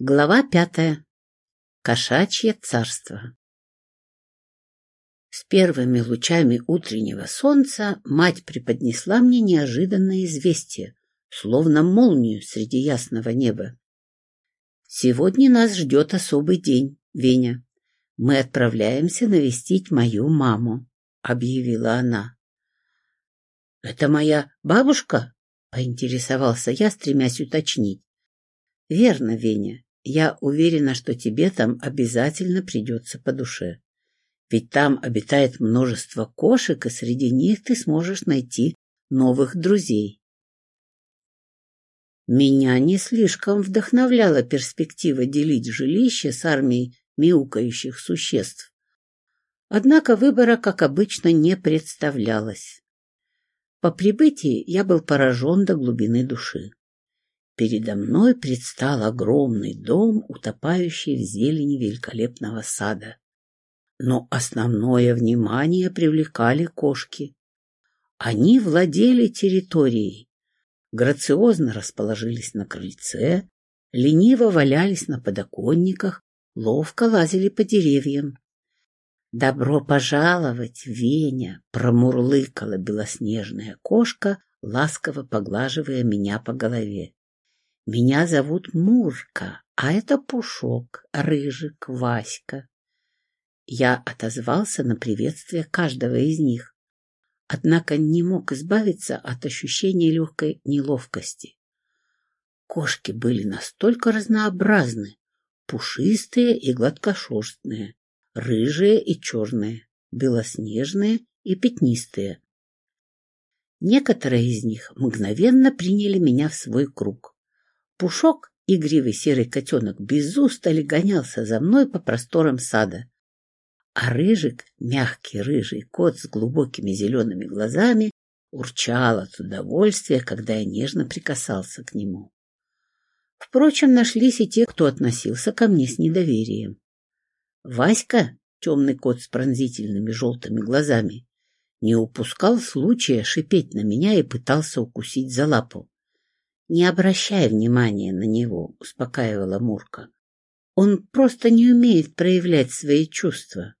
Глава пятая. Кошачье царство. С первыми лучами утреннего солнца мать преподнесла мне неожиданное известие, словно молнию среди ясного неба. «Сегодня нас ждет особый день, Веня. Мы отправляемся навестить мою маму», — объявила она. «Это моя бабушка?» — поинтересовался я, стремясь уточнить. «Верно, Веня. Я уверена, что тебе там обязательно придется по душе. Ведь там обитает множество кошек, и среди них ты сможешь найти новых друзей. Меня не слишком вдохновляла перспектива делить жилище с армией мяукающих существ. Однако выбора, как обычно, не представлялось. По прибытии я был поражен до глубины души. Передо мной предстал огромный дом, утопающий в зелени великолепного сада. Но основное внимание привлекали кошки. Они владели территорией, грациозно расположились на крыльце, лениво валялись на подоконниках, ловко лазили по деревьям. «Добро пожаловать, Веня!» — промурлыкала белоснежная кошка, ласково поглаживая меня по голове. Меня зовут Мурка, а это Пушок, Рыжик, Васька. Я отозвался на приветствие каждого из них, однако не мог избавиться от ощущения легкой неловкости. Кошки были настолько разнообразны, пушистые и гладкошерстные, рыжие и черные, белоснежные и пятнистые. Некоторые из них мгновенно приняли меня в свой круг. Пушок, игривый серый котенок, без устали гонялся за мной по просторам сада. А Рыжик, мягкий рыжий кот с глубокими зелеными глазами, урчал от удовольствия, когда я нежно прикасался к нему. Впрочем, нашлись и те, кто относился ко мне с недоверием. Васька, темный кот с пронзительными желтыми глазами, не упускал случая шипеть на меня и пытался укусить за лапу. Не обращай внимания на него, успокаивала Мурка. Он просто не умеет проявлять свои чувства.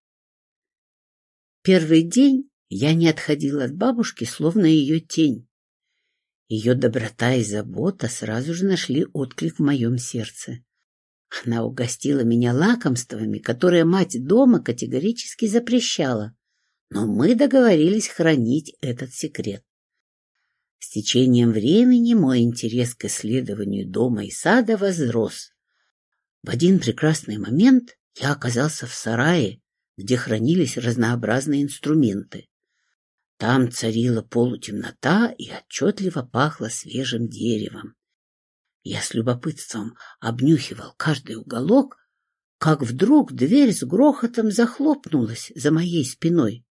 Первый день я не отходила от бабушки, словно ее тень. Ее доброта и забота сразу же нашли отклик в моем сердце. Она угостила меня лакомствами, которые мать дома категорически запрещала, но мы договорились хранить этот секрет. С течением времени мой интерес к исследованию дома и сада возрос. В один прекрасный момент я оказался в сарае, где хранились разнообразные инструменты. Там царила полутемнота и отчетливо пахло свежим деревом. Я с любопытством обнюхивал каждый уголок, как вдруг дверь с грохотом захлопнулась за моей спиной.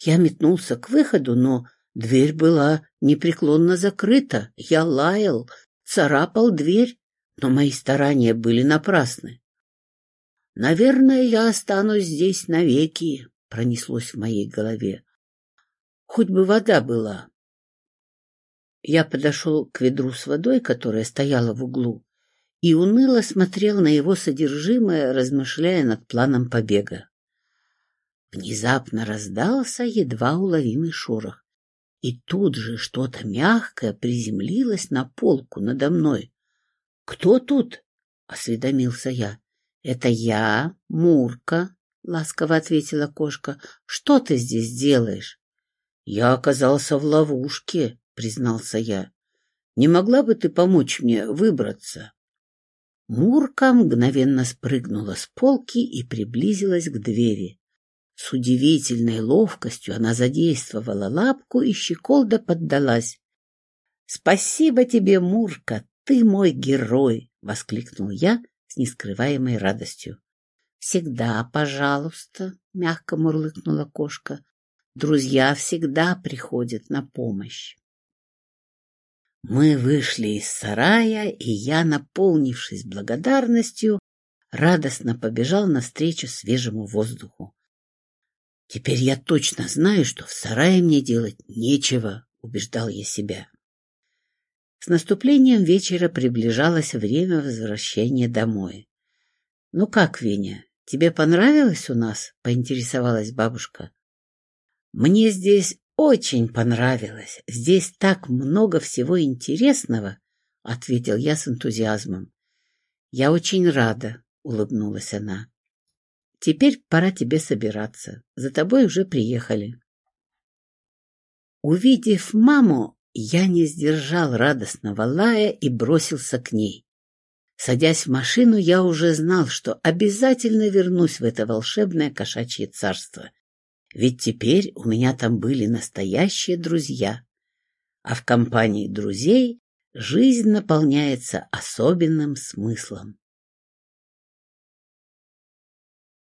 Я метнулся к выходу, но Дверь была непреклонно закрыта. Я лаял, царапал дверь, но мои старания были напрасны. «Наверное, я останусь здесь навеки», — пронеслось в моей голове. «Хоть бы вода была». Я подошел к ведру с водой, которая стояла в углу, и уныло смотрел на его содержимое, размышляя над планом побега. Внезапно раздался едва уловимый шорох. И тут же что-то мягкое приземлилось на полку надо мной. «Кто тут?» — осведомился я. «Это я, Мурка», — ласково ответила кошка. «Что ты здесь делаешь?» «Я оказался в ловушке», — признался я. «Не могла бы ты помочь мне выбраться?» Мурка мгновенно спрыгнула с полки и приблизилась к двери. С удивительной ловкостью она задействовала лапку, и щеколда поддалась. — Спасибо тебе, Мурка, ты мой герой! — воскликнул я с нескрываемой радостью. — Всегда, пожалуйста, — мягко мурлыкнула кошка. — Друзья всегда приходят на помощь. Мы вышли из сарая, и я, наполнившись благодарностью, радостно побежал навстречу свежему воздуху. Теперь я точно знаю, что в сарае мне делать нечего, убеждал я себя. С наступлением вечера приближалось время возвращения домой. — Ну как, Веня, тебе понравилось у нас? — поинтересовалась бабушка. — Мне здесь очень понравилось. Здесь так много всего интересного, — ответил я с энтузиазмом. — Я очень рада, — улыбнулась она. — Теперь пора тебе собираться. За тобой уже приехали. Увидев маму, я не сдержал радостного лая и бросился к ней. Садясь в машину, я уже знал, что обязательно вернусь в это волшебное кошачье царство. Ведь теперь у меня там были настоящие друзья. А в компании друзей жизнь наполняется особенным смыслом.